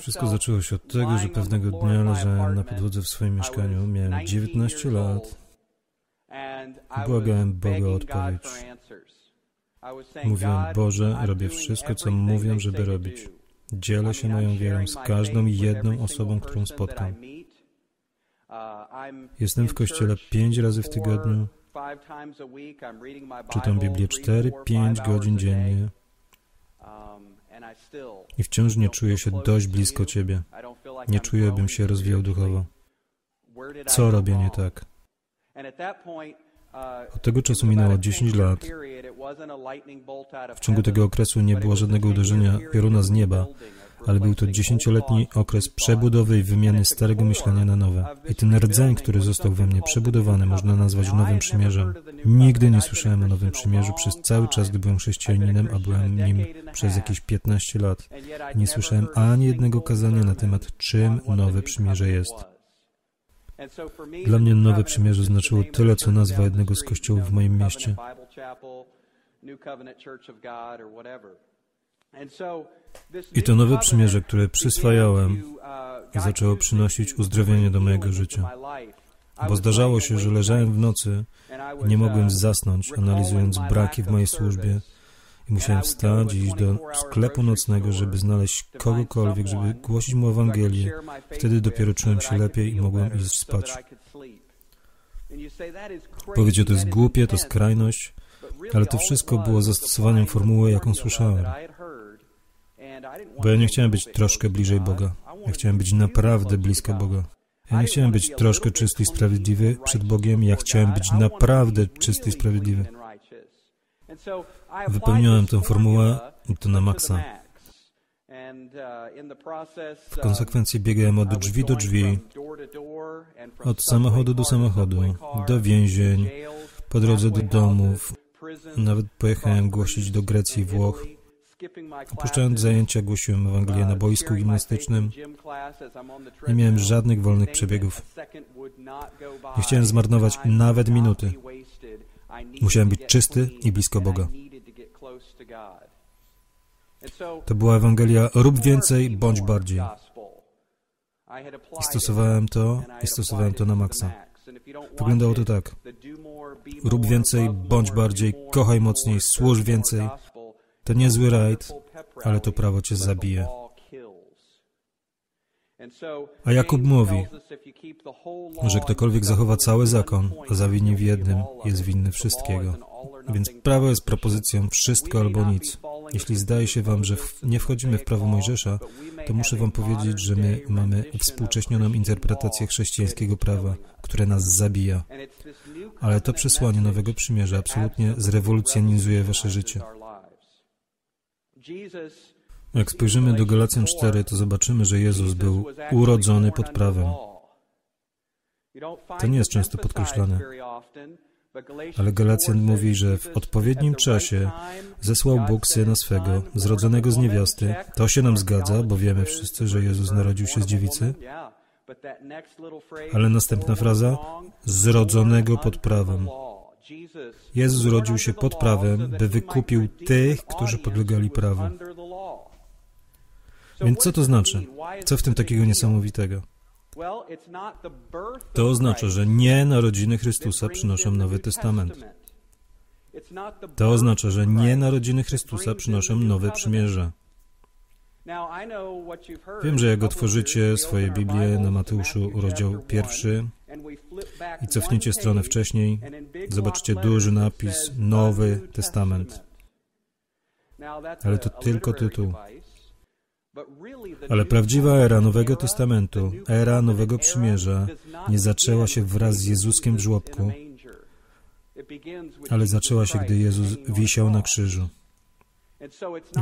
Wszystko zaczęło się od tego, że pewnego dnia leżałem na podłodze w swoim mieszkaniu. Miałem 19 lat błagałem Boga o odpowiedź. Mówiłem, Boże, robię wszystko, co mówią, żeby robić. Dzielę się moją wiarą z każdą jedną osobą, którą spotkam. Jestem w kościele pięć razy w tygodniu. Czytam Biblię cztery, pięć godzin dziennie. I wciąż nie czuję się dość blisko Ciebie. Nie czuję, bym się rozwijał duchowo. Co robię nie tak? Od tego czasu minęło 10 lat. W ciągu tego okresu nie było żadnego uderzenia pioruna z nieba, ale był to dziesięcioletni okres przebudowy i wymiany starego myślenia na nowe. I ten rdzeń, który został we mnie przebudowany, można nazwać Nowym Przymierzem. Nigdy nie słyszałem o Nowym Przymierzu przez cały czas, gdy byłem chrześcijaninem, a byłem nim przez jakieś 15 lat. Nie słyszałem ani jednego kazania na temat, czym Nowe Przymierze jest. Dla mnie Nowe Przymierze znaczyło tyle, co nazwa jednego z kościołów w moim mieście. I to nowe przymierze, które przyswajałem, zaczęło przynosić uzdrowienie do mojego życia. Bo zdarzało się, że leżałem w nocy i nie mogłem zasnąć, analizując braki w mojej służbie. I musiałem wstać i iść do sklepu nocnego, żeby znaleźć kogokolwiek, żeby głosić mu Ewangelię. Wtedy dopiero czułem się lepiej i mogłem iść spać. Powiecie, to jest głupie, to skrajność, ale to wszystko było zastosowaniem formuły, jaką słyszałem. Bo ja nie chciałem być troszkę bliżej Boga. Ja chciałem być naprawdę blisko Boga. Ja nie chciałem być troszkę czysty i sprawiedliwy przed Bogiem, ja chciałem być naprawdę czysty i sprawiedliwy. Wypełniałem tę formułę i to na maksa. W konsekwencji biegałem od drzwi do drzwi, od samochodu do samochodu, do więzień, po drodze do domów. Nawet pojechałem głosić do Grecji i Włoch. Opuszczając zajęcia, głosiłem Ewangelię na boisku gimnastycznym. Nie miałem żadnych wolnych przebiegów. Nie chciałem zmarnować nawet minuty. Musiałem być czysty i blisko Boga. To była Ewangelia rób więcej, bądź bardziej. I stosowałem to, i stosowałem to na maksa. Wyglądało to tak. Rób więcej, bądź bardziej, kochaj mocniej, służ więcej. To niezły rajd, ale to prawo cię zabije. A Jakub mówi, że ktokolwiek zachowa cały zakon, a zawini w jednym, jest winny wszystkiego. Więc prawo jest propozycją wszystko albo nic. Jeśli zdaje się wam, że nie wchodzimy w prawo Mojżesza, to muszę wam powiedzieć, że my mamy współcześnioną interpretację chrześcijańskiego prawa, które nas zabija. Ale to przesłanie Nowego Przymierza absolutnie zrewolucjonizuje wasze życie. Jak spojrzymy do Galacjan 4, to zobaczymy, że Jezus był urodzony pod prawem. To nie jest często podkreślane. Ale Galacjan mówi, że w odpowiednim czasie zesłał Bóg Syna swego, zrodzonego z niewiasty. To się nam zgadza, bo wiemy wszyscy, że Jezus narodził się z dziewicy. Ale następna fraza, zrodzonego pod prawem. Jezus urodził się pod prawem, by wykupił tych, którzy podlegali prawu. Więc co to znaczy? Co w tym takiego niesamowitego? To oznacza, że nie narodziny Chrystusa przynoszą Nowy Testament. To oznacza, że nie narodziny Chrystusa przynoszą Nowe Przymierze. Wiem, że jak otworzycie swoje Biblię na Mateuszu, rozdział pierwszy i cofniecie stronę wcześniej, zobaczycie duży napis Nowy Testament. Ale to tylko tytuł. Ale prawdziwa era Nowego Testamentu, era Nowego Przymierza, nie zaczęła się wraz z Jezuskiem w żłobku, ale zaczęła się, gdy Jezus wisiał na krzyżu.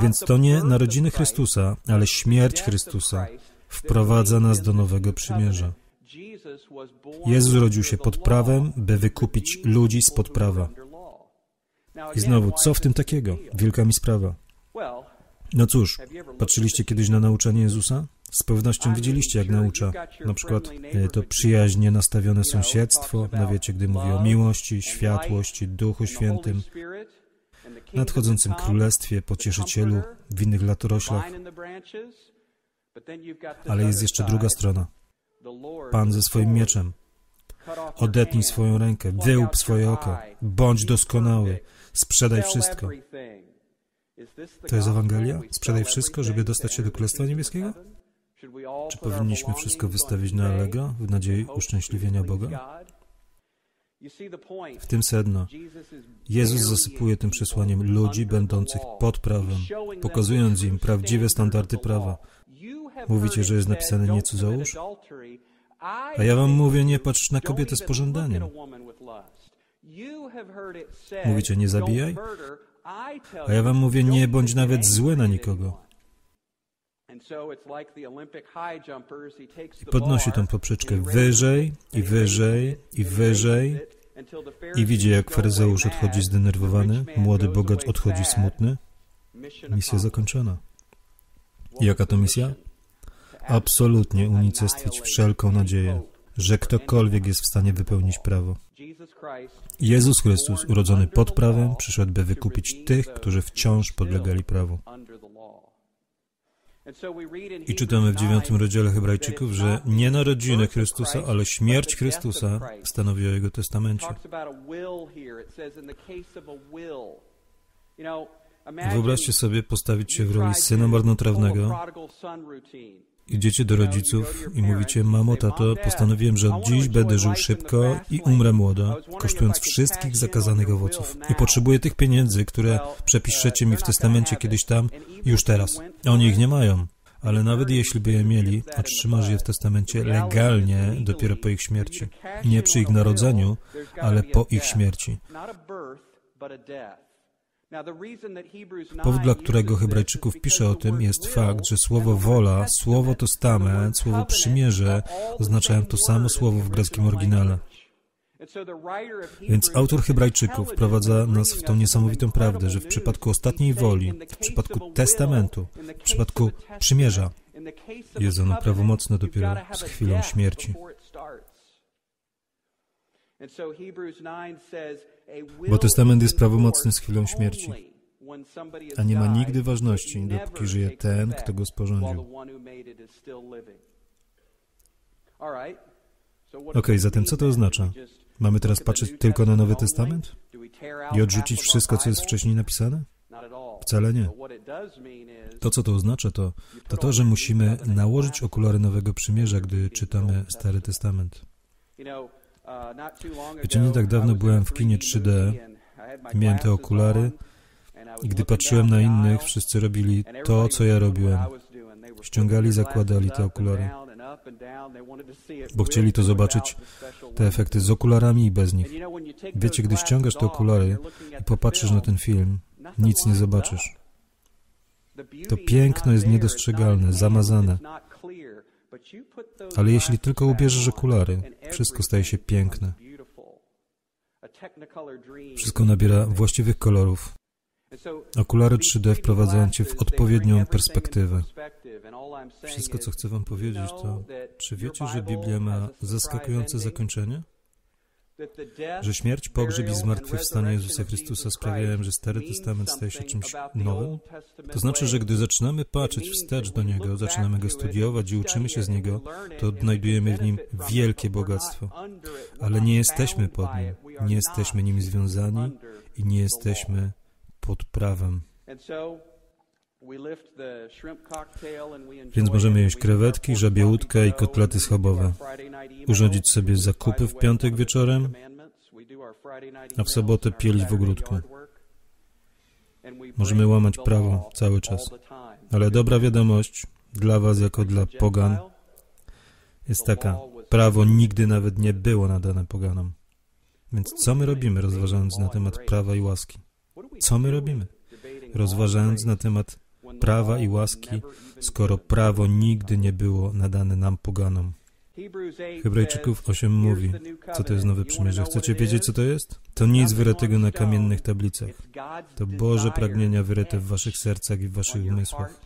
Więc to nie narodziny Chrystusa, ale śmierć Chrystusa wprowadza nas do Nowego Przymierza. Jezus rodził się pod prawem, by wykupić ludzi spod prawa. I znowu, co w tym takiego? Wielka mi sprawa. No cóż, patrzyliście kiedyś na nauczanie Jezusa? Z pewnością widzieliście, jak naucza. Na przykład e, to przyjaźnie nastawione sąsiedztwo, no wiecie, gdy mówi o miłości, światłości, Duchu Świętym, nadchodzącym królestwie, pocieszycielu, w innych latoroślach. Ale jest jeszcze druga strona. Pan ze swoim mieczem. Odetnij swoją rękę, wyłup swoje oko, bądź doskonały, sprzedaj wszystko. To jest Ewangelia? Sprzedaj wszystko, żeby dostać się do Królestwa Niebieskiego? Czy powinniśmy wszystko wystawić na Alego w nadziei uszczęśliwienia Boga? W tym sedno. Jezus zasypuje tym przesłaniem ludzi będących pod prawem, pokazując im prawdziwe standardy prawa. Mówicie, że jest napisane nie cudzołóż? A ja wam mówię, nie patrz na kobietę z pożądaniem. Mówicie, nie zabijaj? A ja wam mówię, nie bądź nawet zły na nikogo. I podnosi tą poprzeczkę wyżej i wyżej i wyżej i widzi, jak faryzeusz odchodzi zdenerwowany, młody bogacz odchodzi smutny. Misja zakończona. Jaka to misja? Absolutnie unicestwić wszelką nadzieję, że ktokolwiek jest w stanie wypełnić prawo. Jezus Chrystus, urodzony pod prawem, przyszedł, by wykupić tych, którzy wciąż podlegali prawu. I czytamy w dziewiątym rozdziale Hebrajczyków, że nie narodziny Chrystusa, ale śmierć Chrystusa stanowi o Jego testamencie. Wyobraźcie sobie postawić się w roli syna marnotrawnego, Idziecie do rodziców i mówicie, mamo, tato, postanowiłem, że od dziś będę żył szybko i umrę młodo, kosztując wszystkich zakazanych owoców. I potrzebuję tych pieniędzy, które przepiszecie mi w testamencie kiedyś tam, już teraz. Oni ich nie mają. Ale nawet jeśli by je mieli, otrzymasz je w testamencie legalnie dopiero po ich śmierci. Nie przy ich narodzeniu, ale po ich śmierci. Powód, dla którego Hebrajczyków pisze o tym, jest fakt, że słowo wola, słowo testament, słowo przymierze oznaczają to samo słowo w greckim oryginale. Więc autor Hebrajczyków wprowadza nas w tą niesamowitą prawdę, że w przypadku ostatniej woli, w przypadku testamentu, w przypadku przymierza, jest ono prawomocne dopiero z chwilą śmierci. Bo testament jest prawomocny z chwilą śmierci, a nie ma nigdy ważności, dopóki żyje ten, kto go sporządził. Ok, zatem co to oznacza? Mamy teraz patrzeć tylko na Nowy Testament i odrzucić wszystko, co jest wcześniej napisane? Wcale nie. To, co to oznacza, to, to to, że musimy nałożyć okulary Nowego Przymierza, gdy czytamy Stary Testament. Wiecie, nie tak dawno byłem w kinie 3D i miałem te okulary i gdy patrzyłem na innych, wszyscy robili to, co ja robiłem. Ściągali, zakładali te okulary, bo chcieli to zobaczyć, te efekty z okularami i bez nich. Wiecie, gdy ściągasz te okulary i popatrzysz na ten film, nic nie zobaczysz. To piękno jest niedostrzegalne, zamazane. Ale jeśli tylko ubierzesz okulary, wszystko staje się piękne. Wszystko nabiera właściwych kolorów. Okulary 3D wprowadzają Cię w odpowiednią perspektywę. Wszystko, co chcę Wam powiedzieć, to czy wiecie, że Biblia ma zaskakujące zakończenie? Że śmierć, pogrzeb i zmartwychwstanie Jezusa Chrystusa sprawiają, że Stary Testament staje się czymś nowym? To znaczy, że gdy zaczynamy patrzeć wstecz do Niego, zaczynamy Go studiować i uczymy się z Niego, to odnajdujemy w Nim wielkie bogactwo. Ale nie jesteśmy pod Nim, nie jesteśmy Nim związani i nie jesteśmy pod prawem. Więc możemy jeść krewetki, żabie łódkę i kotlety schabowe. Urządzić sobie zakupy w piątek wieczorem, a w sobotę pielić w ogródku. Możemy łamać prawo cały czas. Ale dobra wiadomość dla Was, jako dla pogan, jest taka. Prawo nigdy nawet nie było nadane poganom. Więc co my robimy, rozważając na temat prawa i łaski? Co my robimy? Rozważając na temat prawa i łaski, skoro prawo nigdy nie było nadane nam poganom. Hebrajczyków 8 mówi, co to jest nowe przymierze. Chcecie wiedzieć, co to jest? To nic wyrytego na kamiennych tablicach. To Boże pragnienia wyryte w waszych sercach i w waszych umysłach.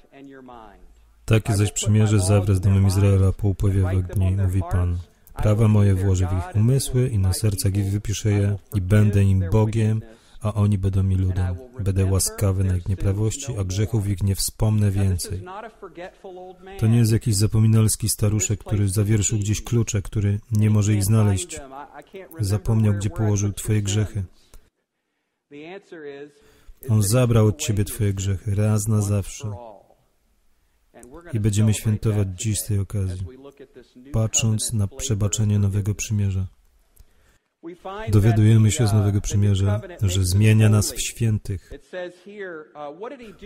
Takie zaś przymierze zawrę z domem Izraela po upływie dni, mówi Pan. Prawa moje włożę w ich umysły i na sercach ich wypiszę je i będę im Bogiem, a oni będą mi ludem. Będę łaskawy na ich nieprawości, a grzechów ich nie wspomnę więcej. To nie jest jakiś zapominalski staruszek, który zawierszył gdzieś klucze, który nie może ich znaleźć. Zapomniał, gdzie położył Twoje grzechy. On zabrał od Ciebie Twoje grzechy raz na zawsze. I będziemy świętować dziś z tej okazji, patrząc na przebaczenie Nowego Przymierza. Dowiadujemy się z Nowego Przymierza, że zmienia nas w świętych.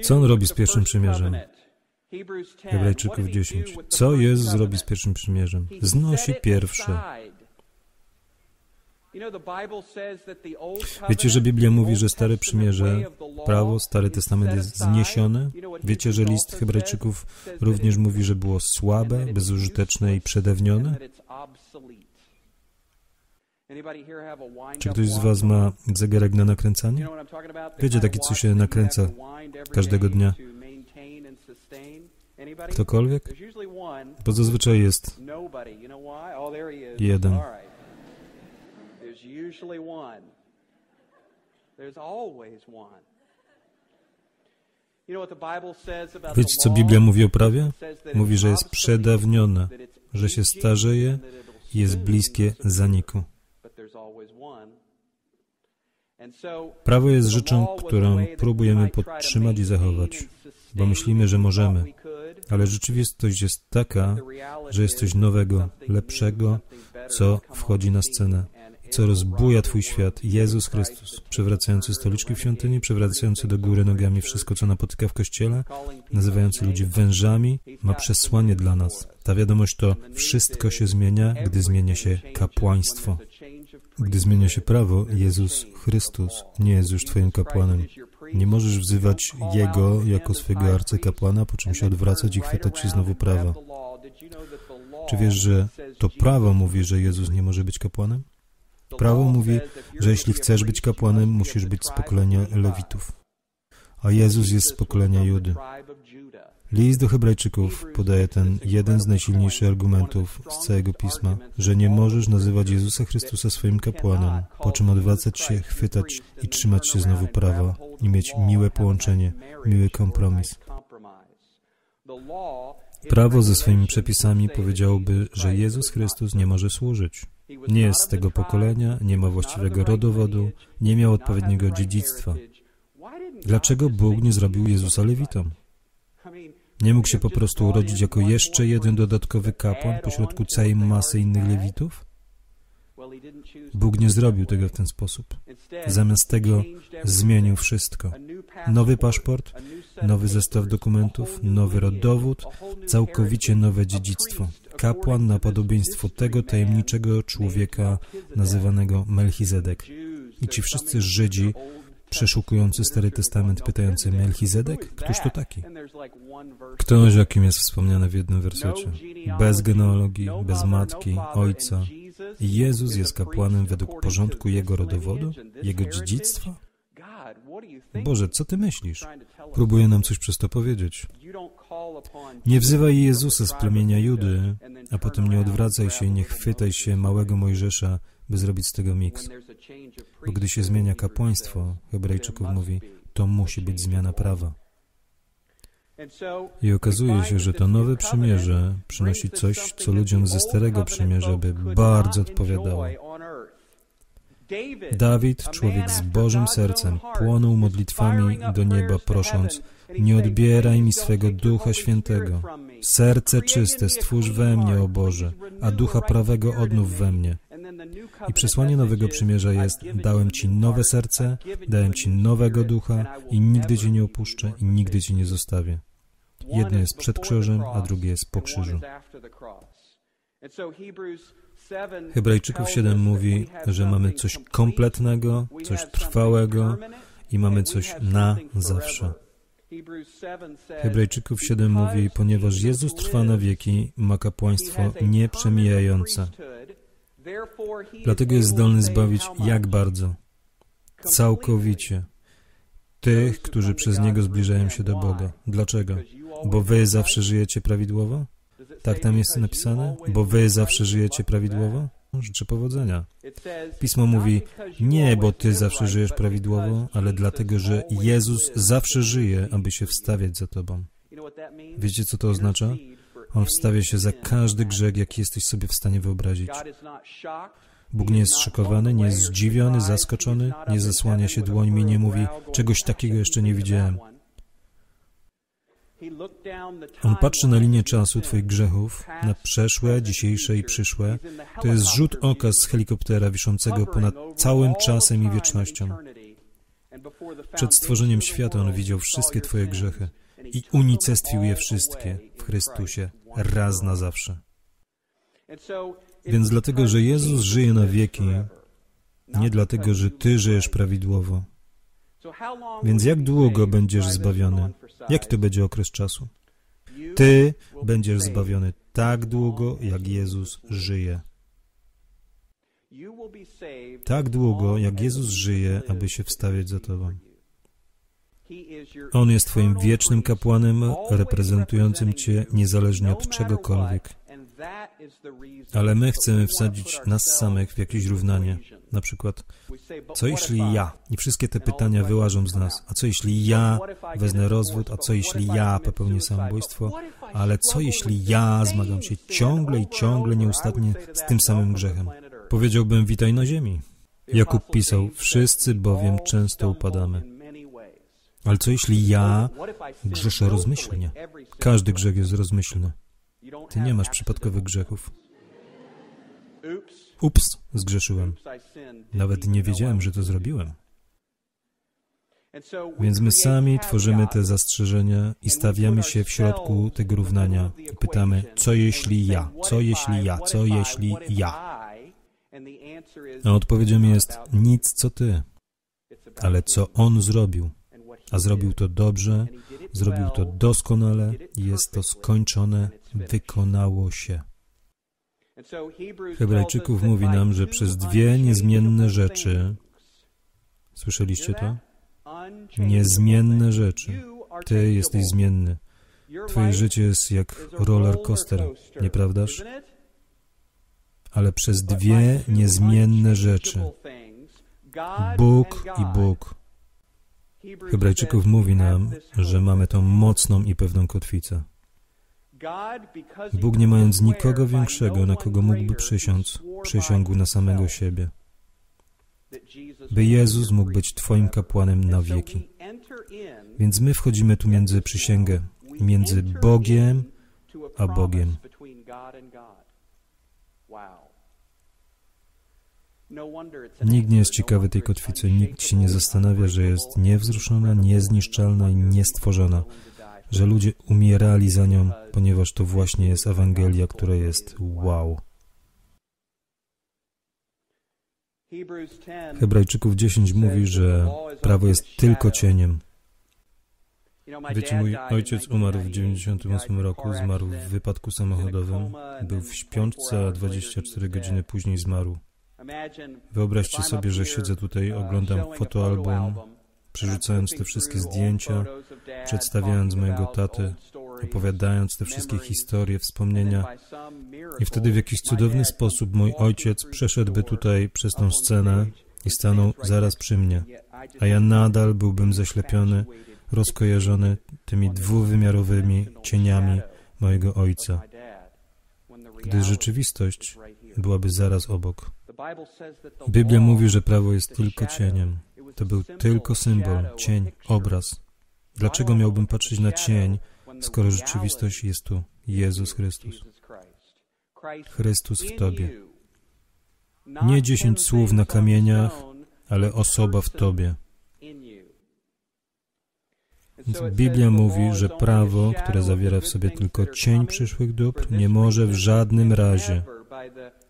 Co On robi z pierwszym przymierzem? Hebrajczyków 10. Co Jezus zrobi z pierwszym przymierzem? Znosi pierwsze. Wiecie, że Biblia mówi, że Stare Przymierze, prawo, Stary Testament jest zniesione? Wiecie, że list Hebrajczyków również mówi, że było słabe, bezużyteczne i przedawnione? Czy ktoś z Was ma zegarek na nakręcanie? Wiecie, taki, co się nakręca każdego dnia? Ktokolwiek? Bo zazwyczaj jest jeden. Wiecie, co Biblia mówi o prawie? Mówi, że jest przedawnione, że się starzeje i jest bliskie zaniku. Prawo jest rzeczą, którą próbujemy podtrzymać i zachować, bo myślimy, że możemy, ale rzeczywistość jest taka, że jest coś nowego, lepszego, co wchodzi na scenę, co rozbuja Twój świat, Jezus Chrystus, przewracający stoliczki w świątyni, przewracający do góry nogami wszystko, co napotyka w Kościele, nazywający ludzi wężami, ma przesłanie dla nas. Ta wiadomość to wszystko się zmienia, gdy zmienia się kapłaństwo. Gdy zmienia się prawo, Jezus Chrystus nie jest już Twoim kapłanem. Nie możesz wzywać Jego jako swojego arcykapłana, po czym się odwracać i chwytać się znowu prawa. Czy wiesz, że to prawo mówi, że Jezus nie może być kapłanem? Prawo mówi, że jeśli chcesz być kapłanem, musisz być z pokolenia Lewitów. A Jezus jest z pokolenia Judy. List do Hebrajczyków podaje ten jeden z najsilniejszych argumentów z całego pisma, że nie możesz nazywać Jezusa Chrystusa swoim kapłanem, po czym odwracać się, chwytać i trzymać się znowu prawa i mieć miłe połączenie, miły kompromis. Prawo ze swoimi przepisami powiedziałoby, że Jezus Chrystus nie może służyć. Nie jest z tego pokolenia, nie ma właściwego rodowodu, nie miał odpowiedniego dziedzictwa. Dlaczego Bóg nie zrobił Jezusa Lewitą? Nie mógł się po prostu urodzić jako jeszcze jeden dodatkowy kapłan pośrodku całej masy innych Lewitów? Bóg nie zrobił tego w ten sposób. Zamiast tego zmienił wszystko. Nowy paszport, nowy zestaw dokumentów, nowy rodowód, całkowicie nowe dziedzictwo. Kapłan na podobieństwo tego tajemniczego człowieka nazywanego Melchizedek. I ci wszyscy Żydzi przeszukujący Stary Testament, pytający Melchizedek? Któż to taki? Ktoś, o kim jest wspomniane w jednym wersecie. Bez genealogii, bez matki, ojca. I Jezus jest kapłanem według porządku Jego rodowodu, Jego dziedzictwa? Boże, co Ty myślisz? Próbuję nam coś przez to powiedzieć. Nie wzywaj Jezusa z plemienia Judy, a potem nie odwracaj się i nie chwytaj się małego Mojżesza, by zrobić z tego miks. Bo gdy się zmienia kapłaństwo, Hebrajczyków mówi, to musi być zmiana prawa. I okazuje się, że to nowe przymierze przynosi coś, co ludziom ze Starego Przymierza by bardzo odpowiadało. Dawid, człowiek z Bożym sercem, płonął modlitwami do nieba, prosząc: Nie odbieraj mi swego ducha świętego. Serce czyste stwórz we mnie, o Boże, a ducha prawego odnów we mnie. I przesłanie Nowego Przymierza jest: Dałem Ci nowe serce, dałem Ci nowego ducha i nigdy Cię nie opuszczę i nigdy Cię nie zostawię. Jedno jest przed krzyżem, a drugie jest po krzyżu. Hebrajczyków 7 mówi, że mamy coś kompletnego, coś trwałego i mamy coś na zawsze. Hebrajczyków 7 mówi, ponieważ Jezus trwa na wieki, ma kapłaństwo nieprzemijające. Dlatego jest zdolny zbawić jak bardzo? Całkowicie. Tych, którzy przez Niego zbliżają się do Boga. Dlaczego? Bo wy zawsze żyjecie prawidłowo? Tak tam jest napisane? Bo wy zawsze żyjecie prawidłowo? życzę powodzenia. Pismo mówi, nie, bo Ty zawsze żyjesz prawidłowo, ale dlatego, że Jezus zawsze żyje, aby się wstawiać za Tobą. Wiecie, co to oznacza? On wstawia się za każdy grzech, jaki jesteś sobie w stanie wyobrazić. Bóg nie jest szokowany, nie jest zdziwiony, zaskoczony, nie zasłania się dłońmi, nie mówi, czegoś takiego jeszcze nie widziałem. On patrzy na linię czasu Twoich grzechów, na przeszłe, dzisiejsze i przyszłe. To jest rzut oka z helikoptera wiszącego ponad całym czasem i wiecznością. Przed stworzeniem świata On widział wszystkie Twoje grzechy i unicestwił je wszystkie w Chrystusie, raz na zawsze. Więc dlatego, że Jezus żyje na wieki, nie dlatego, że Ty żyjesz prawidłowo. Więc jak długo będziesz zbawiony? Jaki to będzie okres czasu? Ty będziesz zbawiony tak długo, jak Jezus żyje. Tak długo, jak Jezus żyje, aby się wstawiać za Tobą. On jest Twoim wiecznym kapłanem, reprezentującym Cię niezależnie od czegokolwiek. Ale my chcemy wsadzić nas samych w jakieś równanie. Na przykład, co jeśli ja? I wszystkie te pytania wyłażą z nas. A co jeśli ja wezmę rozwód? A co jeśli ja popełnię samobójstwo? Ale co jeśli ja zmagam się ciągle i ciągle nieustannie z tym samym grzechem? Powiedziałbym, witaj na ziemi. Jakub pisał, wszyscy bowiem często upadamy. Ale co jeśli ja grzeszę rozmyślnie? Każdy grzech jest rozmyślny. Ty nie masz przypadkowych grzechów. Ups, zgrzeszyłem. Nawet nie wiedziałem, że to zrobiłem. Więc my sami tworzymy te zastrzeżenia i stawiamy się w środku tego równania i pytamy, co jeśli ja, co jeśli ja, co jeśli ja. A odpowiedzią jest nic co ty, ale co on zrobił. A zrobił to dobrze, zrobił to doskonale jest to skończone, wykonało się. Hebrajczyków mówi nam, że przez dwie niezmienne rzeczy, słyszeliście to? Niezmienne rzeczy. Ty jesteś zmienny. Twoje życie jest jak roller coaster, nieprawdaż? Ale przez dwie niezmienne rzeczy. Bóg i Bóg. Hebrajczyków mówi nam, że mamy tą mocną i pewną kotwicę. Bóg, nie mając nikogo większego, na kogo mógłby przysiąc, przysiągł na samego siebie, by Jezus mógł być Twoim kapłanem na wieki. Więc my wchodzimy tu między przysięgę, między Bogiem a Bogiem. Nikt nie jest ciekawy tej kotwicy, nikt się nie zastanawia, że jest niewzruszona, niezniszczalna i niestworzona że ludzie umierali za nią, ponieważ to właśnie jest Ewangelia, która jest wow. Hebrajczyków 10 mówi, że prawo jest tylko cieniem. Wiecie, mój ojciec umarł w 98 roku, zmarł w wypadku samochodowym, był w śpiączce, a 24 godziny później zmarł. Wyobraźcie sobie, że siedzę tutaj, oglądam fotoalbum, przerzucając te wszystkie zdjęcia, przedstawiając mojego tatę, opowiadając te wszystkie historie, wspomnienia. I wtedy w jakiś cudowny sposób mój ojciec przeszedłby tutaj przez tą scenę i stanął zaraz przy mnie, a ja nadal byłbym zaślepiony, rozkojarzony tymi dwuwymiarowymi cieniami mojego ojca, gdy rzeczywistość byłaby zaraz obok. Biblia mówi, że prawo jest tylko cieniem. To był tylko symbol, cień, obraz. Dlaczego miałbym patrzeć na cień, skoro rzeczywistość jest tu? Jezus Chrystus. Chrystus w Tobie. Nie dziesięć słów na kamieniach, ale osoba w Tobie. Biblia mówi, że prawo, które zawiera w sobie tylko cień przyszłych dóbr, nie może w żadnym razie.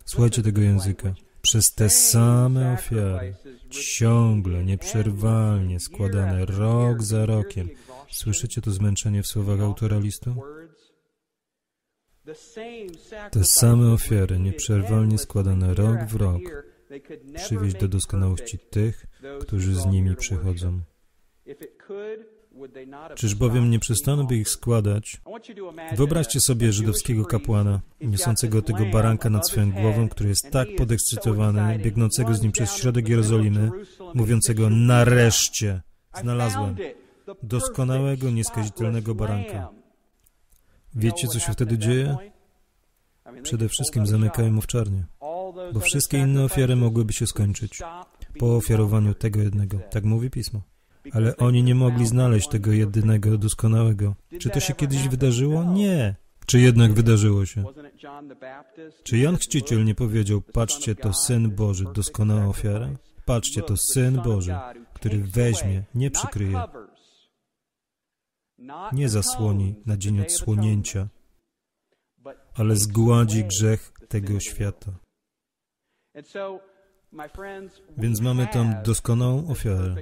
Słuchajcie tego języka przez te same ofiary, ciągle, nieprzerwalnie składane rok za rokiem. Słyszycie to zmęczenie w słowach autora listu? Te same ofiary, nieprzerwalnie składane rok w rok, przywieźć do doskonałości tych, którzy z nimi przychodzą. Czyż bowiem nie przestaną by ich składać? Wyobraźcie sobie żydowskiego kapłana, niosącego tego baranka nad swoją głową, który jest tak podekscytowany, biegnącego z nim przez środek Jerozolimy, mówiącego nareszcie znalazłem doskonałego, nieskazitelnego baranka. Wiecie, co się wtedy dzieje? Przede wszystkim zamykają czarnie, bo wszystkie inne ofiary mogłyby się skończyć po ofiarowaniu tego jednego. Tak mówi Pismo. Ale oni nie mogli znaleźć tego jedynego, doskonałego. Czy to się kiedyś wydarzyło? Nie. Czy jednak wydarzyło się? Czy Jan Chrzciciel nie powiedział, patrzcie, to Syn Boży, doskonała ofiara? Patrzcie, to Syn Boży, który weźmie, nie przykryje, nie zasłoni na dzień odsłonięcia, ale zgładzi grzech tego świata. Więc mamy tam doskonałą ofiarę.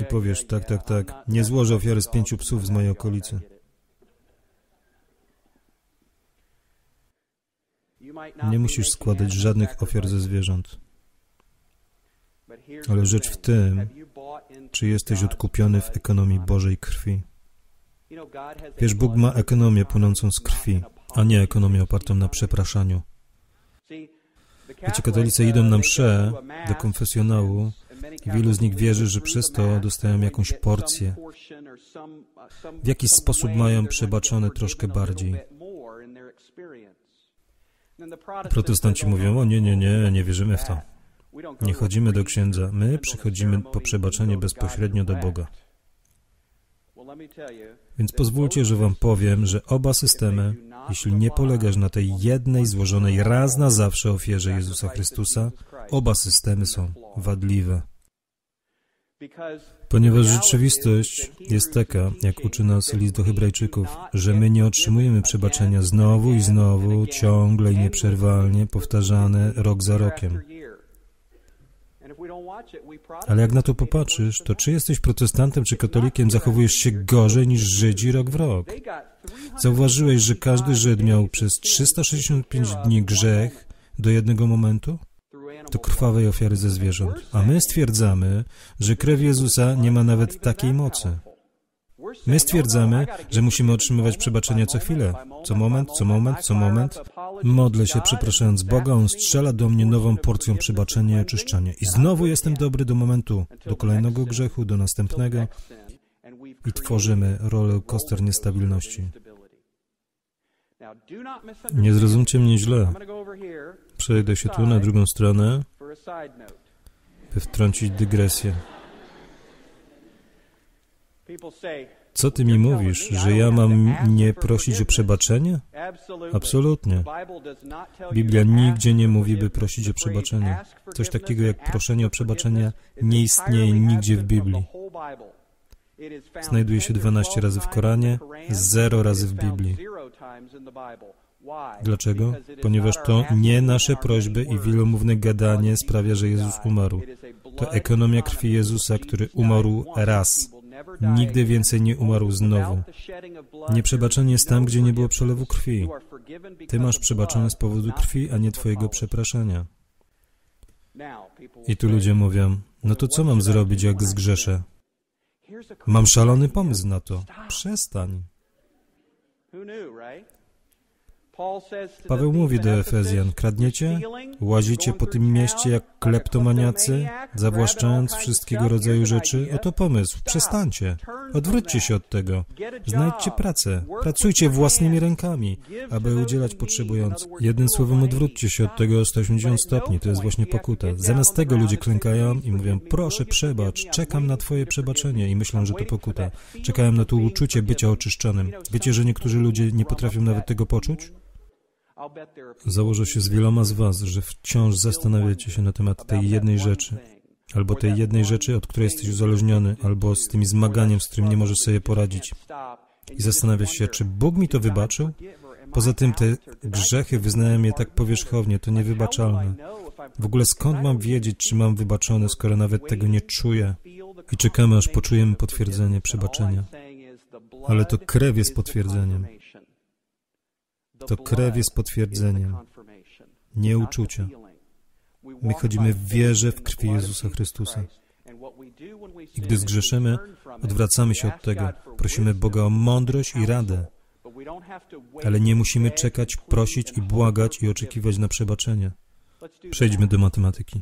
I powiesz, tak, tak, tak, nie złożę ofiary z pięciu psów z mojej okolicy. Nie musisz składać żadnych ofiar ze zwierząt. Ale rzecz w tym, czy jesteś odkupiony w ekonomii Bożej krwi. Wiesz, Bóg ma ekonomię płynącą z krwi, a nie ekonomię opartą na przepraszaniu. Wiecie, katolicy idą na msze do konfesjonału wielu z nich wierzy, że przez to dostają jakąś porcję. W jakiś sposób mają przebaczone troszkę bardziej. Protestanci mówią, o nie, nie, nie, nie wierzymy w to. Nie chodzimy do księdza, my przychodzimy po przebaczenie bezpośrednio do Boga. Więc pozwólcie, że wam powiem, że oba systemy, jeśli nie polegasz na tej jednej złożonej raz na zawsze ofierze Jezusa Chrystusa, oba systemy są wadliwe. Ponieważ rzeczywistość jest taka, jak uczy nas list do Hebrajczyków, że my nie otrzymujemy przebaczenia znowu i znowu, ciągle i nieprzerwalnie, powtarzane rok za rokiem. Ale jak na to popatrzysz, to czy jesteś protestantem czy katolikiem, zachowujesz się gorzej niż Żydzi rok w rok. Zauważyłeś, że każdy Żyd miał przez 365 dni grzech do jednego momentu? To krwawej ofiary ze zwierząt. A my stwierdzamy, że krew Jezusa nie ma nawet takiej mocy. My stwierdzamy, że musimy otrzymywać przebaczenie co chwilę, co moment, co moment, co moment. Modlę się, przepraszając Boga, On strzela do mnie nową porcją przebaczenia i oczyszczania. I znowu jestem dobry do momentu, do kolejnego grzechu, do następnego i tworzymy rolę koster niestabilności. Nie zrozumcie mnie źle. Przejdę się tu na drugą stronę, by wtrącić dygresję. Co ty mi mówisz, że ja mam nie prosić o przebaczenie? Absolutnie. Biblia nigdzie nie mówi, by prosić o przebaczenie. Coś takiego jak proszenie o przebaczenie nie istnieje nigdzie w Biblii. Znajduje się 12 razy w Koranie, 0 razy w Biblii. Dlaczego? Ponieważ to nie nasze prośby i wielomówne gadanie sprawia, że Jezus umarł. To ekonomia krwi Jezusa, który umarł raz. Nigdy więcej nie umarł znowu. Nieprzebaczenie jest tam, gdzie nie było przelewu krwi. Ty masz przebaczone z powodu krwi, a nie Twojego przepraszania. I tu ludzie mówią, no to co mam zrobić, jak zgrzeszę? Mam szalony pomysł na to. Przestań. Paweł mówi do Efezjan, kradniecie, łazicie po tym mieście jak kleptomaniacy, zawłaszczając wszystkiego rodzaju rzeczy? Oto pomysł, przestańcie, odwróćcie się od tego, znajdźcie pracę, pracujcie własnymi rękami, aby udzielać potrzebującym. Jednym słowem, odwróćcie się od tego. O 180 stopni, to jest właśnie pokuta. Zamiast tego ludzie klękają i mówią, proszę przebacz, czekam na twoje przebaczenie i myślą, że to pokuta. Czekają na to uczucie bycia oczyszczonym. Wiecie, że niektórzy ludzie nie potrafią nawet tego poczuć? Założę się z wieloma z Was, że wciąż zastanawiacie się na temat tej jednej rzeczy, albo tej jednej rzeczy, od której jesteś uzależniony, albo z tym zmaganiem, z którym nie możesz sobie poradzić. I zastanawiasz się, czy Bóg mi to wybaczył? Poza tym te grzechy wyznałem je tak powierzchownie, to niewybaczalne. W ogóle skąd mam wiedzieć, czy mam wybaczone, skoro nawet tego nie czuję? I czekamy, aż poczujemy potwierdzenie przebaczenia. Ale to krew jest potwierdzeniem. To krew jest potwierdzeniem, nie uczucia. My chodzimy w wierze w krwi Jezusa Chrystusa. I gdy zgrzeszymy, Odwracamy się od tego. Prosimy Boga o mądrość i radę. Ale nie musimy czekać, prosić i błagać i oczekiwać na przebaczenie. Przejdźmy do matematyki.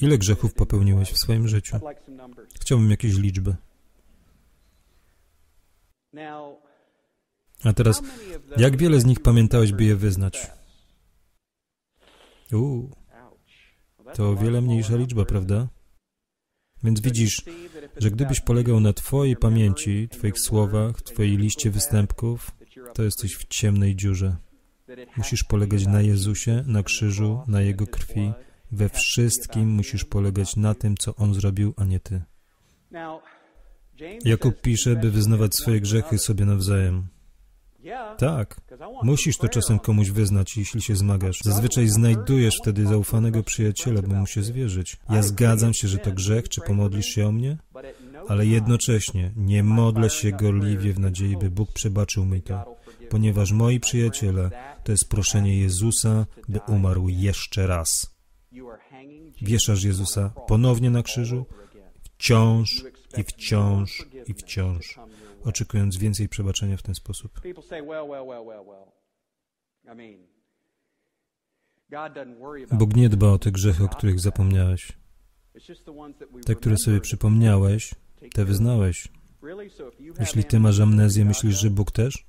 Ile grzechów popełniłeś w swoim życiu? Chciałbym jakieś liczby. A teraz, jak wiele z nich pamiętałeś, by je wyznać? Uuu, to o wiele mniejsza liczba, prawda? Więc widzisz, że gdybyś polegał na Twojej pamięci, Twoich słowach, Twojej liście występków, to jesteś w ciemnej dziurze. Musisz polegać na Jezusie, na krzyżu, na Jego krwi. We wszystkim musisz polegać na tym, co On zrobił, a nie Ty. Jakub pisze, by wyznawać swoje grzechy sobie nawzajem. Tak, musisz to czasem komuś wyznać, jeśli się zmagasz. Zazwyczaj znajdujesz wtedy zaufanego przyjaciela, by mu się zwierzyć. Ja zgadzam się, że to grzech, czy pomodlisz się o mnie? Ale jednocześnie nie modlę się gorliwie w nadziei, by Bóg przebaczył mi to, ponieważ moi przyjaciele to jest proszenie Jezusa, by umarł jeszcze raz. Wieszasz Jezusa ponownie na krzyżu, wciąż i wciąż i wciąż oczekując więcej przebaczenia w ten sposób. Bóg nie dba o te grzechy, o których zapomniałeś. Te, które sobie przypomniałeś, te wyznałeś. Jeśli ty masz amnezję, myślisz, że Bóg też?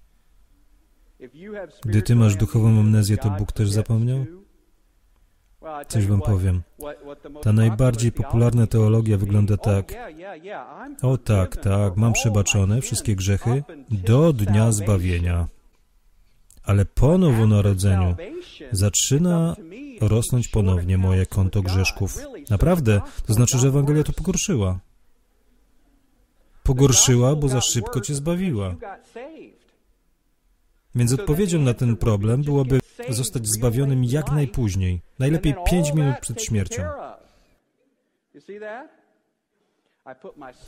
Gdy ty masz duchową amnezję, to Bóg też zapomniał? Coś wam powiem. Ta najbardziej popularna teologia wygląda tak. O tak, tak, mam przebaczone wszystkie grzechy do dnia zbawienia. Ale po nowonarodzeniu zaczyna rosnąć ponownie moje konto grzeszków. Naprawdę, to znaczy, że Ewangelia to pogorszyła. Pogorszyła, bo za szybko cię zbawiła. Więc odpowiedzią na ten problem byłoby zostać zbawionym jak najpóźniej, najlepiej pięć minut przed śmiercią.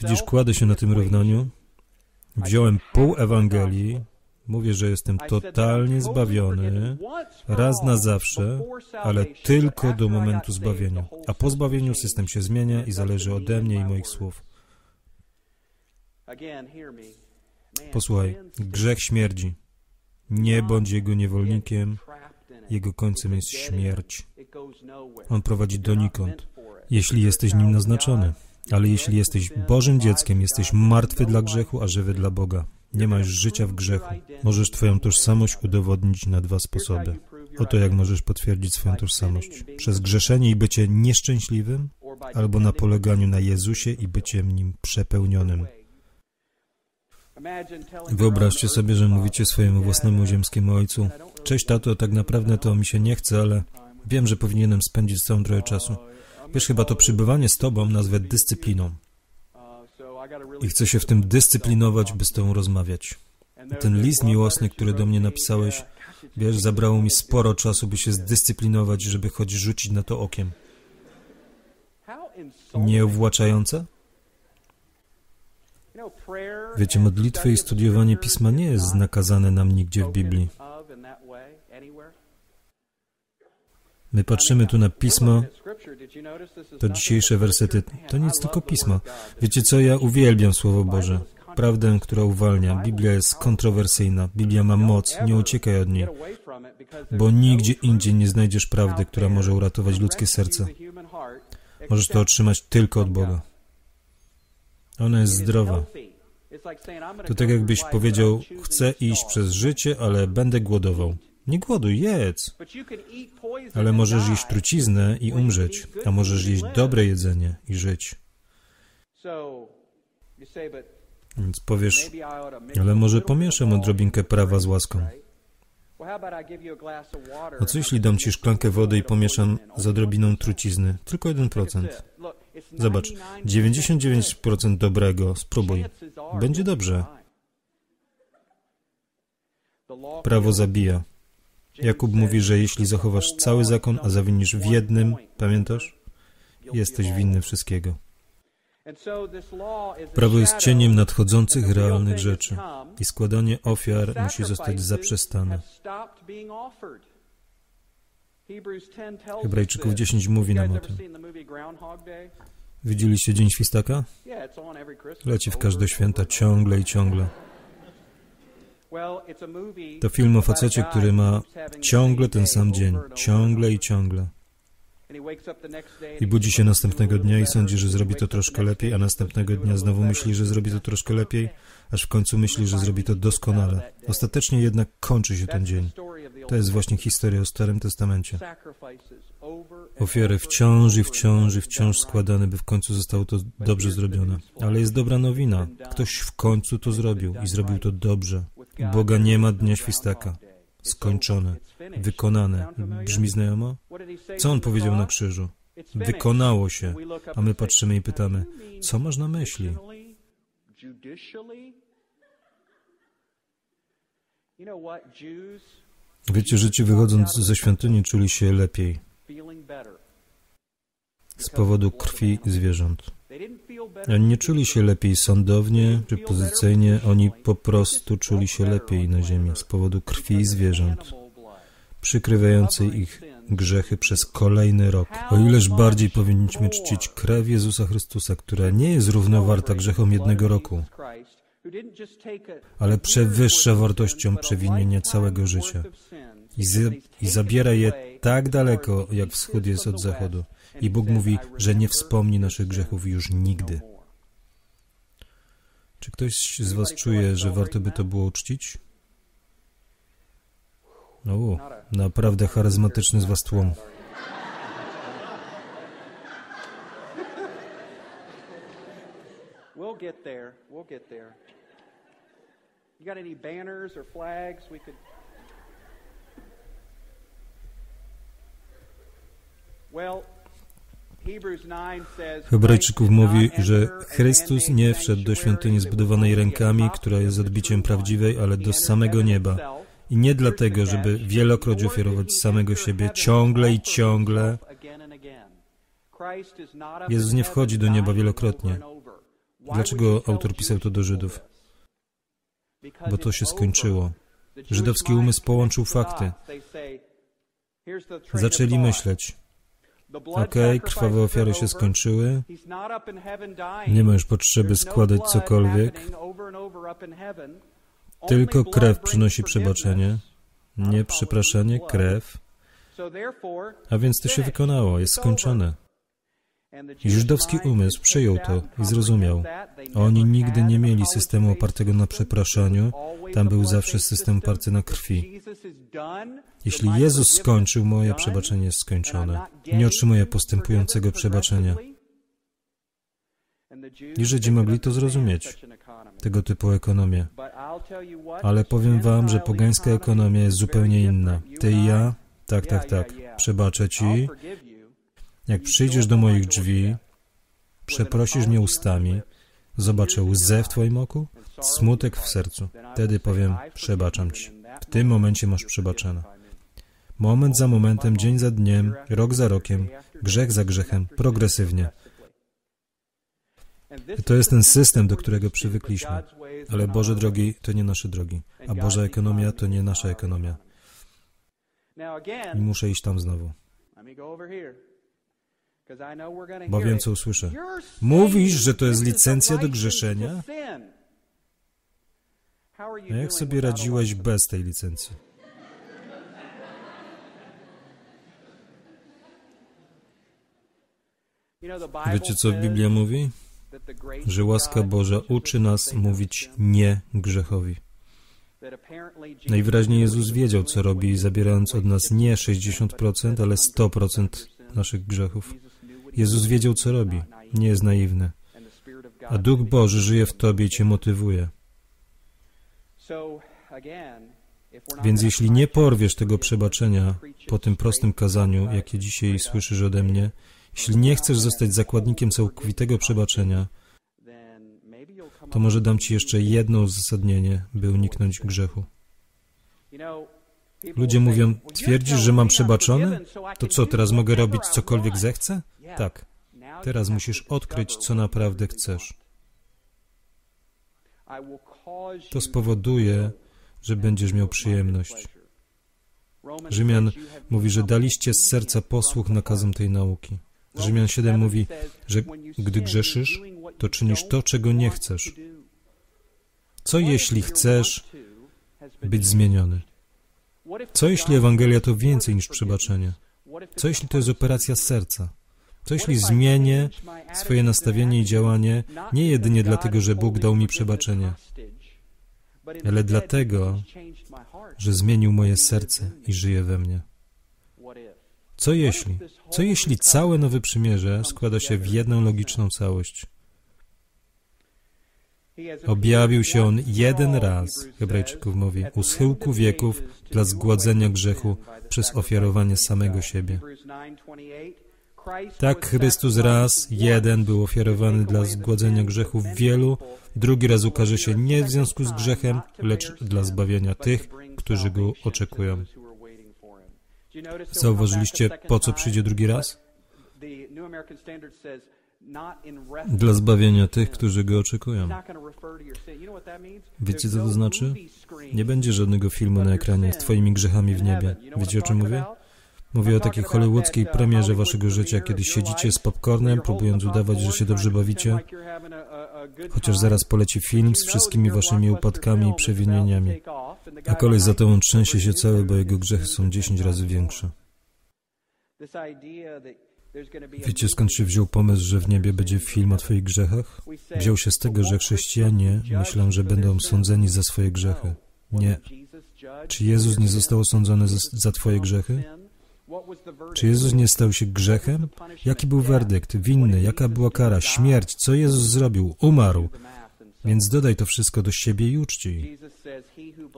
Widzisz, kładę się na tym równaniu. Wziąłem pół Ewangelii, mówię, że jestem totalnie zbawiony, raz na zawsze, ale tylko do momentu zbawienia. A po zbawieniu system się zmienia i zależy ode mnie i moich słów. Posłuchaj, grzech śmierdzi. Nie bądź jego niewolnikiem, jego końcem jest śmierć. On prowadzi donikąd, jeśli jesteś nim naznaczony. Ale jeśli jesteś Bożym dzieckiem, jesteś martwy dla grzechu, a żywy dla Boga. Nie masz życia w grzechu. Możesz Twoją tożsamość udowodnić na dwa sposoby. Oto jak możesz potwierdzić swoją tożsamość. Przez grzeszenie i bycie nieszczęśliwym, albo na poleganiu na Jezusie i byciem nim przepełnionym. Wyobraźcie sobie, że mówicie swojemu własnemu ziemskiemu ojcu: Cześć, tato, tak naprawdę to mi się nie chce, ale wiem, że powinienem spędzić całą trochę czasu. Wiesz, chyba to przybywanie z tobą nazwę dyscypliną. I chcę się w tym dyscyplinować, by z tobą rozmawiać. Ten list miłosny, który do mnie napisałeś, wiesz, zabrało mi sporo czasu, by się zdyscyplinować, żeby choć rzucić na to okiem. Nieuwłaczające? Wiecie, modlitwy i studiowanie Pisma nie jest nakazane nam nigdzie w Biblii. My patrzymy tu na Pismo, to dzisiejsze wersety, to nic tylko Pismo. Wiecie co, ja uwielbiam Słowo Boże, prawdę, która uwalnia. Biblia jest kontrowersyjna, Biblia ma moc, nie uciekaj od niej, bo nigdzie indziej nie znajdziesz prawdy, która może uratować ludzkie serce. Możesz to otrzymać tylko od Boga. Ona jest zdrowa. To tak jakbyś powiedział, chcę iść przez życie, ale będę głodował. Nie głoduj, jedz. Ale możesz jeść truciznę i umrzeć, a możesz jeść dobre jedzenie i żyć. Więc powiesz, ale może pomieszam odrobinkę prawa z łaską. A co jeśli dam ci szklankę wody i pomieszam z odrobiną trucizny? Tylko 1%. Zobacz, 99% dobrego, spróbuj. Będzie dobrze. Prawo zabija. Jakub mówi, że jeśli zachowasz cały zakon, a zawinisz w jednym, pamiętasz? Jesteś winny wszystkiego. Prawo jest cieniem nadchodzących realnych rzeczy i składanie ofiar musi zostać zaprzestane. Hebrajczyków 10 mówi nam o tym. Widzieliście Dzień Świstaka? Leci w każde święta ciągle i ciągle. To film o facecie, który ma ciągle ten sam dzień, ciągle i ciągle. I budzi się następnego dnia i sądzi, że zrobi to troszkę lepiej, a następnego dnia znowu myśli, że zrobi to troszkę lepiej, aż w końcu myśli, że zrobi to doskonale. Ostatecznie jednak kończy się ten dzień. To jest właśnie historia o Starym Testamencie. Ofiary wciąż i wciąż i wciąż składane, by w końcu zostało to dobrze zrobione. Ale jest dobra nowina. Ktoś w końcu to zrobił i zrobił to dobrze. U Boga nie ma dnia świstaka. Skończone. Wykonane. Brzmi znajomo? Co on powiedział na krzyżu? Wykonało się. A my patrzymy i pytamy, co masz na myśli? Wiecie, że ci wychodząc ze świątyni czuli się lepiej z powodu krwi zwierząt. Oni nie czuli się lepiej sądownie czy pozycyjnie, oni po prostu czuli się lepiej na ziemi z powodu krwi zwierząt, przykrywającej ich grzechy przez kolejny rok. O ileż bardziej powinniśmy czcić krew Jezusa Chrystusa, która nie jest równowarta grzechom jednego roku, ale przewyższa wartością przewinienia całego życia i, z, i zabiera je tak daleko, jak wschód jest od zachodu. I Bóg mówi, że nie wspomni naszych grzechów już nigdy. Czy ktoś z Was czuje, że warto by to było uczcić? O, naprawdę charyzmatyczny z Was tłum. We'll get there. We'll get there. You got any banners or flags we could Hebrajczyków mówi, że Chrystus nie wszedł do świątyni zbudowanej rękami, która jest odbiciem prawdziwej, ale do samego nieba. I nie dlatego, żeby wielokroć ofiarować samego siebie ciągle i ciągle. Jezus nie wchodzi do nieba wielokrotnie. Dlaczego autor pisał to do Żydów? Bo to się skończyło. Żydowski umysł połączył fakty. Zaczęli myśleć. Okej, okay, krwawe ofiary się skończyły. Nie ma już potrzeby składać cokolwiek. Tylko krew przynosi przebaczenie. Nie przepraszanie, krew. A więc to się wykonało, jest skończone. Żydowski umysł przyjął to i zrozumiał. Oni nigdy nie mieli systemu opartego na przepraszaniu, tam był zawsze system oparty na krwi. Jeśli Jezus skończył, moje przebaczenie jest skończone. Nie otrzymuję postępującego przebaczenia. I Żydzi mogli to zrozumieć, tego typu ekonomię. Ale powiem wam, że pogańska ekonomia jest zupełnie inna. Ty i ja, tak, tak, tak, przebaczę ci, jak przyjdziesz do moich drzwi, przeprosisz mnie ustami, zobaczę łzę w Twoim oku, smutek w sercu. Wtedy powiem, przebaczam Ci. W tym momencie masz przebaczone. Moment za momentem, dzień za dniem, rok za rokiem, grzech za grzechem, progresywnie. To jest ten system, do którego przywykliśmy. Ale Boże drogi to nie nasze drogi, a Boża ekonomia to nie nasza ekonomia. I muszę iść tam znowu bo wiem, co usłyszę. Mówisz, że to jest licencja do grzeszenia? A jak sobie radziłeś bez tej licencji? Wiecie, co Biblia mówi? Że łaska Boża uczy nas mówić nie grzechowi. Najwyraźniej Jezus wiedział, co robi, zabierając od nas nie 60%, ale 100% naszych grzechów. Jezus wiedział, co robi. Nie jest naiwny. A Duch Boży żyje w Tobie i Cię motywuje. Więc jeśli nie porwiesz tego przebaczenia po tym prostym kazaniu, jakie dzisiaj słyszysz ode mnie, jeśli nie chcesz zostać zakładnikiem całkowitego przebaczenia, to może dam Ci jeszcze jedno uzasadnienie, by uniknąć grzechu. Ludzie mówią, twierdzisz, że mam przebaczone? To co, teraz mogę robić cokolwiek zechcę? Tak. Teraz musisz odkryć, co naprawdę chcesz. To spowoduje, że będziesz miał przyjemność. Rzymian mówi, że daliście z serca posłuch nakazom tej nauki. Rzymian 7 mówi, że gdy grzeszysz, to czynisz to, czego nie chcesz. Co jeśli chcesz być zmieniony? Co jeśli Ewangelia to więcej niż przebaczenie? Co jeśli to jest operacja serca? Co jeśli zmienię swoje nastawienie i działanie nie jedynie dlatego, że Bóg dał mi przebaczenie, ale dlatego, że zmienił moje serce i żyje we mnie? Co jeśli? Co jeśli całe Nowe Przymierze składa się w jedną logiczną całość? Objawił się on jeden raz, Hebrajczyków mówi, u schyłku wieków dla zgładzenia grzechu przez ofiarowanie samego siebie. Tak Chrystus raz, jeden był ofiarowany dla zgładzenia grzechów wielu, drugi raz ukaże się nie w związku z grzechem, lecz dla zbawienia tych, którzy go oczekują. Zauważyliście, po co przyjdzie drugi raz? Dla zbawienia tych, którzy go oczekują. Wiecie, co to znaczy? Nie będzie żadnego filmu na ekranie z Twoimi grzechami w niebie. Wiecie, o czym mówię? Mówię o takiej hollywoodzkiej premierze waszego życia, kiedy siedzicie z popcornem, próbując udawać, że się dobrze bawicie, chociaż zaraz poleci film z wszystkimi waszymi upadkami i przewinieniami, a kolej za tobą trzęsie się cały, bo jego grzechy są dziesięć razy większe. Wiecie skąd się wziął pomysł, że w niebie będzie film o Twoich grzechach? Wziął się z tego, że chrześcijanie myślą, że będą sądzeni za swoje grzechy. Nie. Czy Jezus nie został osądzony za, za Twoje grzechy? Czy Jezus nie stał się grzechem? Jaki był werdykt? Winny? Jaka była kara? Śmierć? Co Jezus zrobił? Umarł. Więc dodaj to wszystko do siebie i uczci.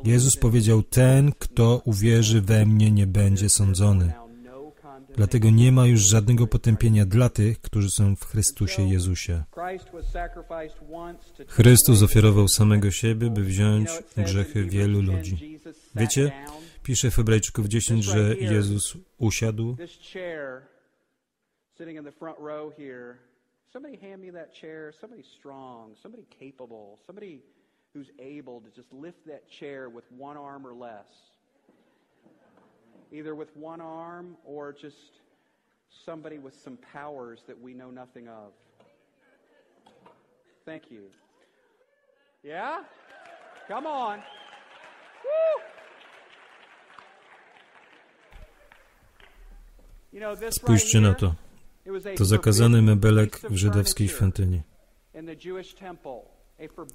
Jezus powiedział, ten, kto uwierzy we mnie, nie będzie sądzony. Dlatego nie ma już żadnego potępienia dla tych, którzy są w Chrystusie Jezusie. Chrystus ofiarował samego siebie, by wziąć grzechy wielu ludzi. Wiecie, pisze w Hebrajczyków 10, że Jezus usiadł. Somebody who's able to just lift that chair with one arm or less. Either with one arm or just somebody with some powers that we know nothing of. Thank you. Yeah? Come on. Woo! Spójrzcie na to. To zakazany mebelek w żydowskiej świątyni.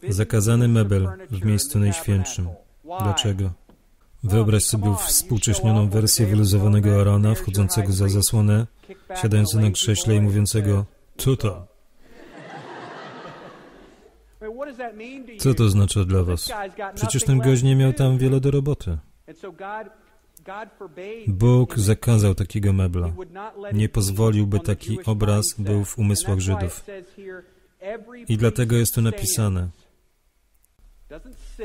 Zakazany mebel w miejscu najświętszym. Dlaczego? Wyobraź sobie współcześnioną wersję wyluzowanego Arona, wchodzącego za zasłonę, siadającego na krześle i mówiącego co to? Co to znaczy dla was? Przecież ten gość nie miał tam wiele do roboty. Bóg zakazał takiego mebla. Nie pozwolił, by taki obraz był w umysłach Żydów. I dlatego jest tu napisane,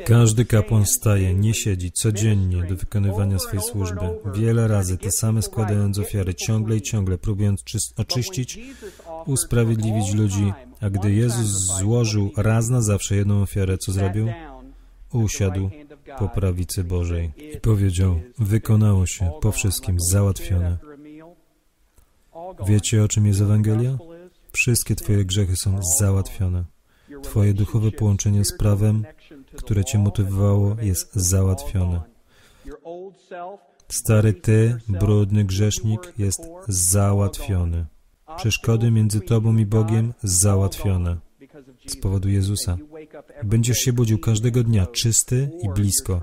każdy kapłan staje, nie siedzi codziennie do wykonywania swojej służby, wiele razy te same składając ofiary, ciągle i ciągle próbując oczyścić, usprawiedliwić ludzi, a gdy Jezus złożył raz na zawsze jedną ofiarę, co zrobił? Usiadł po prawicy Bożej i powiedział, wykonało się, po wszystkim, załatwione. Wiecie, o czym jest Ewangelia? Wszystkie Twoje grzechy są załatwione. Twoje duchowe połączenie z prawem które Cię motywowało, jest załatwione. Stary Ty, brudny grzesznik, jest załatwiony. Przeszkody między Tobą i Bogiem załatwione z powodu Jezusa. Będziesz się budził każdego dnia czysty i blisko.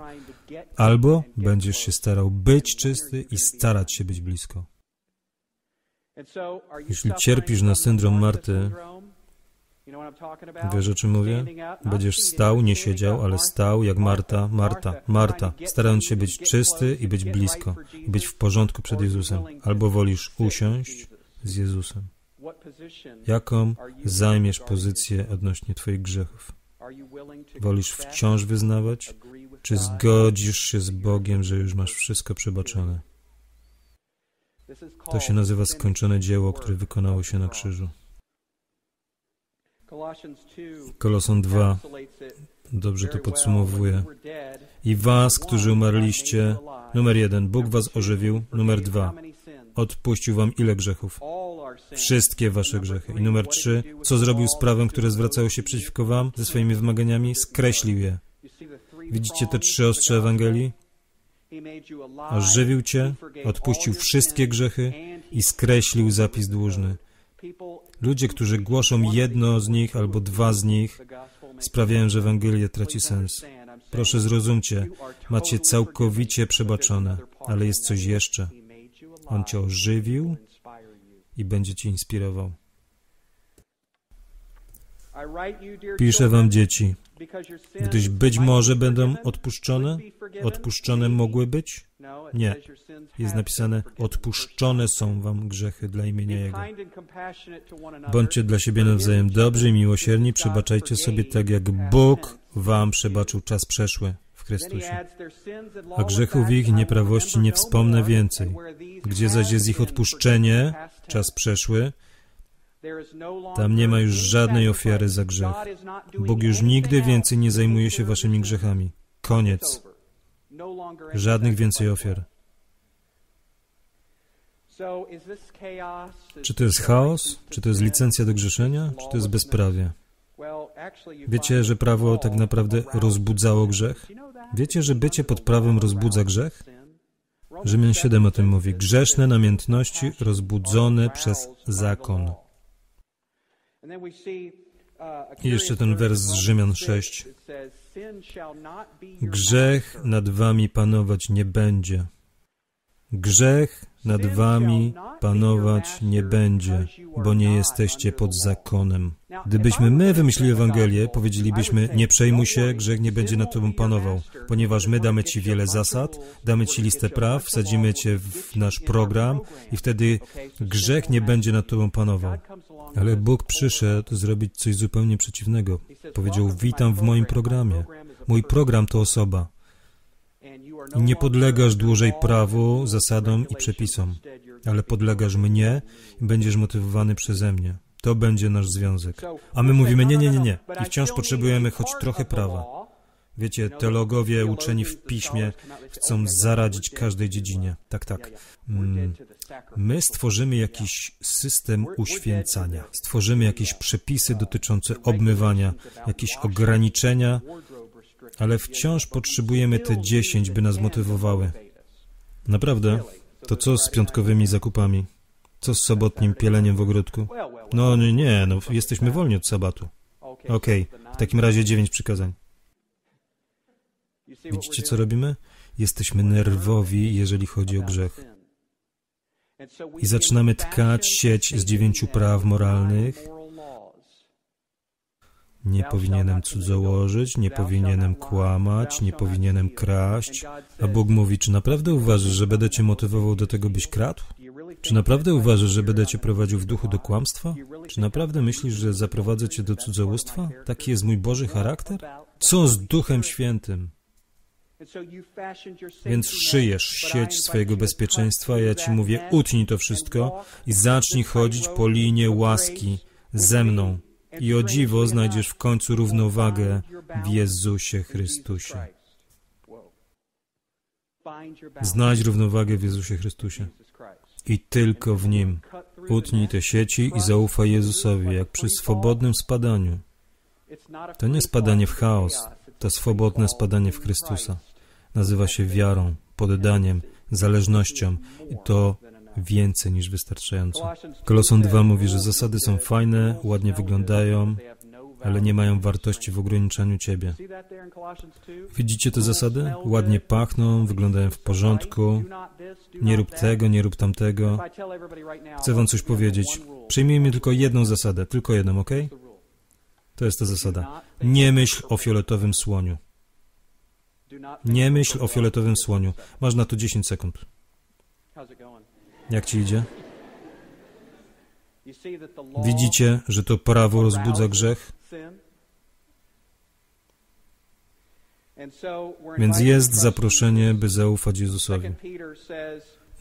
Albo będziesz się starał być czysty i starać się być blisko. Jeśli cierpisz na syndrom Marty, Wiesz, o czym mówię? Będziesz stał, nie siedział, ale stał jak Marta, Marta, Marta, starając się być czysty i być blisko, i być w porządku przed Jezusem. Albo wolisz usiąść z Jezusem. Jaką zajmiesz pozycję odnośnie Twoich grzechów? Wolisz wciąż wyznawać, czy zgodzisz się z Bogiem, że już masz wszystko przebaczone? To się nazywa skończone dzieło, które wykonało się na krzyżu. Koloson 2 dobrze to podsumowuje. I was, którzy umarliście, numer jeden, Bóg was ożywił, numer dwa, odpuścił wam ile grzechów? wszystkie wasze grzechy. I numer trzy, co zrobił z prawem, które zwracało się przeciwko wam ze swoimi wymaganiami? Skreślił je. Widzicie te trzy ostrze Ewangelii? Ożywił cię, odpuścił wszystkie grzechy i skreślił zapis dłużny. Ludzie, którzy głoszą jedno z nich albo dwa z nich, sprawiają, że Ewangelia traci sens. Proszę zrozumcie, macie całkowicie przebaczone, ale jest coś jeszcze. On cię ożywił i będzie cię inspirował. Piszę wam, dzieci, gdyż być może będą odpuszczone. Odpuszczone mogły być? Nie. Jest napisane, odpuszczone są wam grzechy dla imienia Jego. Bądźcie dla siebie nawzajem dobrzy i miłosierni, przebaczajcie sobie tak, jak Bóg wam przebaczył czas przeszły w Chrystusie. A grzechów ich nieprawości nie wspomnę więcej. Gdzie zaś jest ich odpuszczenie, czas przeszły, tam nie ma już żadnej ofiary za grzech. Bóg już nigdy więcej nie zajmuje się waszymi grzechami. Koniec. Żadnych więcej ofiar. Czy to jest chaos? Czy to jest licencja do grzeszenia? Czy to jest bezprawie? Wiecie, że prawo tak naprawdę rozbudzało grzech? Wiecie, że bycie pod prawem rozbudza grzech? Rzymian 7 o tym mówi. Grzeszne namiętności rozbudzone przez zakon. I jeszcze ten wers z Rzymian 6. Grzech nad wami panować nie będzie. Grzech nad wami panować nie będzie, bo nie jesteście pod zakonem. Gdybyśmy my wymyślili Ewangelię, powiedzielibyśmy, nie przejmuj się, grzech nie będzie nad tobą panował, ponieważ my damy ci wiele zasad, damy ci listę praw, wsadzimy cię w nasz program i wtedy grzech nie będzie nad tobą panował. Ale Bóg przyszedł zrobić coś zupełnie przeciwnego. Powiedział, witam w moim programie. Mój program to osoba. Nie podlegasz dłużej prawu, zasadom i przepisom, ale podlegasz mnie i będziesz motywowany przeze mnie. To będzie nasz związek. A my mówimy, nie, nie, nie, nie. I wciąż potrzebujemy choć trochę prawa. Wiecie, teologowie uczeni w piśmie chcą zaradzić każdej dziedzinie. Tak, tak. Mm. My stworzymy jakiś system uświęcania, stworzymy jakieś przepisy dotyczące obmywania, jakieś ograniczenia, ale wciąż potrzebujemy te dziesięć, by nas motywowały. Naprawdę? To co z piątkowymi zakupami? Co z sobotnim pieleniem w ogródku? No nie, no jesteśmy wolni od sabatu. Okej, okay, w takim razie dziewięć przykazań. Widzicie, co robimy? Jesteśmy nerwowi, jeżeli chodzi o grzech. I zaczynamy tkać sieć z dziewięciu praw moralnych, nie powinienem cudzołożyć, nie powinienem kłamać, nie powinienem kraść. A Bóg mówi, czy naprawdę uważasz, że będę cię motywował do tego, byś kradł? Czy naprawdę uważasz, że będę cię prowadził w duchu do kłamstwa? Czy naprawdę myślisz, że zaprowadzę cię do cudzołóstwa? Taki jest mój Boży charakter? Co z Duchem Świętym? Więc szyjesz sieć swojego bezpieczeństwa, ja ci mówię, utnij to wszystko i zacznij chodzić po linie łaski ze mną. I o dziwo znajdziesz w końcu równowagę w Jezusie Chrystusie. Znajdź równowagę w Jezusie Chrystusie. I tylko w Nim. Utnij te sieci i zaufaj Jezusowi, jak przy swobodnym spadaniu. To nie spadanie w chaos, to swobodne spadanie w Chrystusa. Nazywa się wiarą, poddaniem, zależnością i to więcej niż wystarczająco. Koloson 2 mówi, że zasady są fajne, ładnie wyglądają, ale nie mają wartości w ograniczaniu Ciebie. Widzicie te zasady? Ładnie pachną, wyglądają w porządku. Nie rób tego, nie rób tamtego. Chcę Wam coś powiedzieć. Przyjmijmy tylko jedną zasadę, tylko jedną, ok? To jest ta zasada. Nie myśl o fioletowym słoniu. Nie myśl o fioletowym słoniu. Masz na to 10 sekund. Jak ci idzie? Widzicie, że to prawo rozbudza grzech? Więc jest zaproszenie, by zaufać Jezusowi.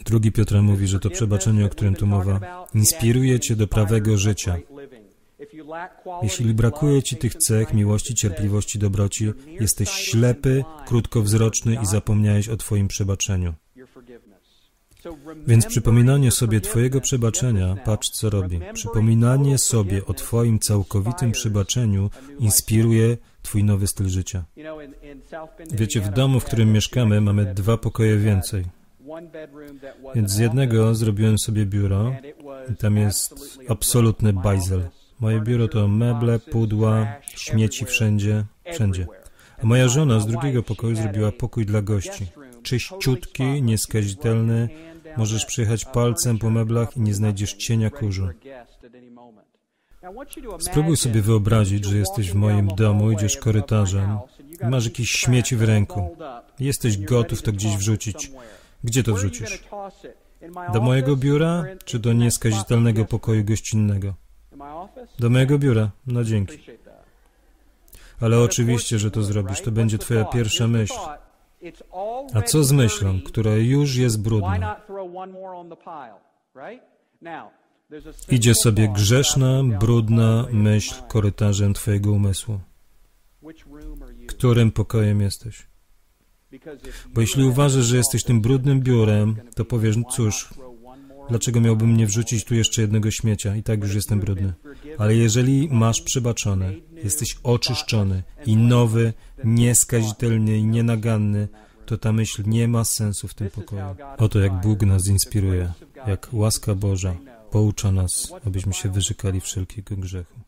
Drugi Piotra mówi, że to przebaczenie, o którym tu mowa, inspiruje cię do prawego życia. Jeśli brakuje ci tych cech, miłości, cierpliwości, dobroci, jesteś ślepy, krótkowzroczny i zapomniałeś o twoim przebaczeniu. Więc przypominanie sobie Twojego przebaczenia, patrz co robi. Przypominanie sobie o Twoim całkowitym przebaczeniu inspiruje Twój nowy styl życia. Wiecie, w domu, w którym mieszkamy, mamy dwa pokoje więcej. Więc z jednego zrobiłem sobie biuro i tam jest absolutny bajzel. Moje biuro to meble, pudła, śmieci wszędzie, wszędzie. A moja żona z drugiego pokoju zrobiła pokój dla gości. Czyściutki, nieskazitelny, możesz przyjechać palcem po meblach i nie znajdziesz cienia kurzu. Spróbuj sobie wyobrazić, że jesteś w moim domu, idziesz korytarzem i masz jakieś śmieci w ręku. Jesteś gotów to gdzieś wrzucić. Gdzie to wrzucisz? Do mojego biura, czy do nieskazitelnego pokoju gościnnego? Do mojego biura. No dzięki. Ale oczywiście, że to zrobisz. To będzie twoja pierwsza myśl. A co z myślą, która już jest brudna? Idzie sobie grzeszna, brudna myśl korytarzem twojego umysłu. Którym pokojem jesteś? Bo jeśli uważasz, że jesteś tym brudnym biurem, to powiesz, cóż, dlaczego miałbym nie wrzucić tu jeszcze jednego śmiecia? I tak już jestem brudny. Ale jeżeli masz przebaczone, jesteś oczyszczony i nowy, nieskazitelny i nienaganny, to ta myśl nie ma sensu w tym pokoju. Oto jak Bóg nas inspiruje, jak łaska Boża poucza nas, abyśmy się wyrzekali wszelkiego grzechu.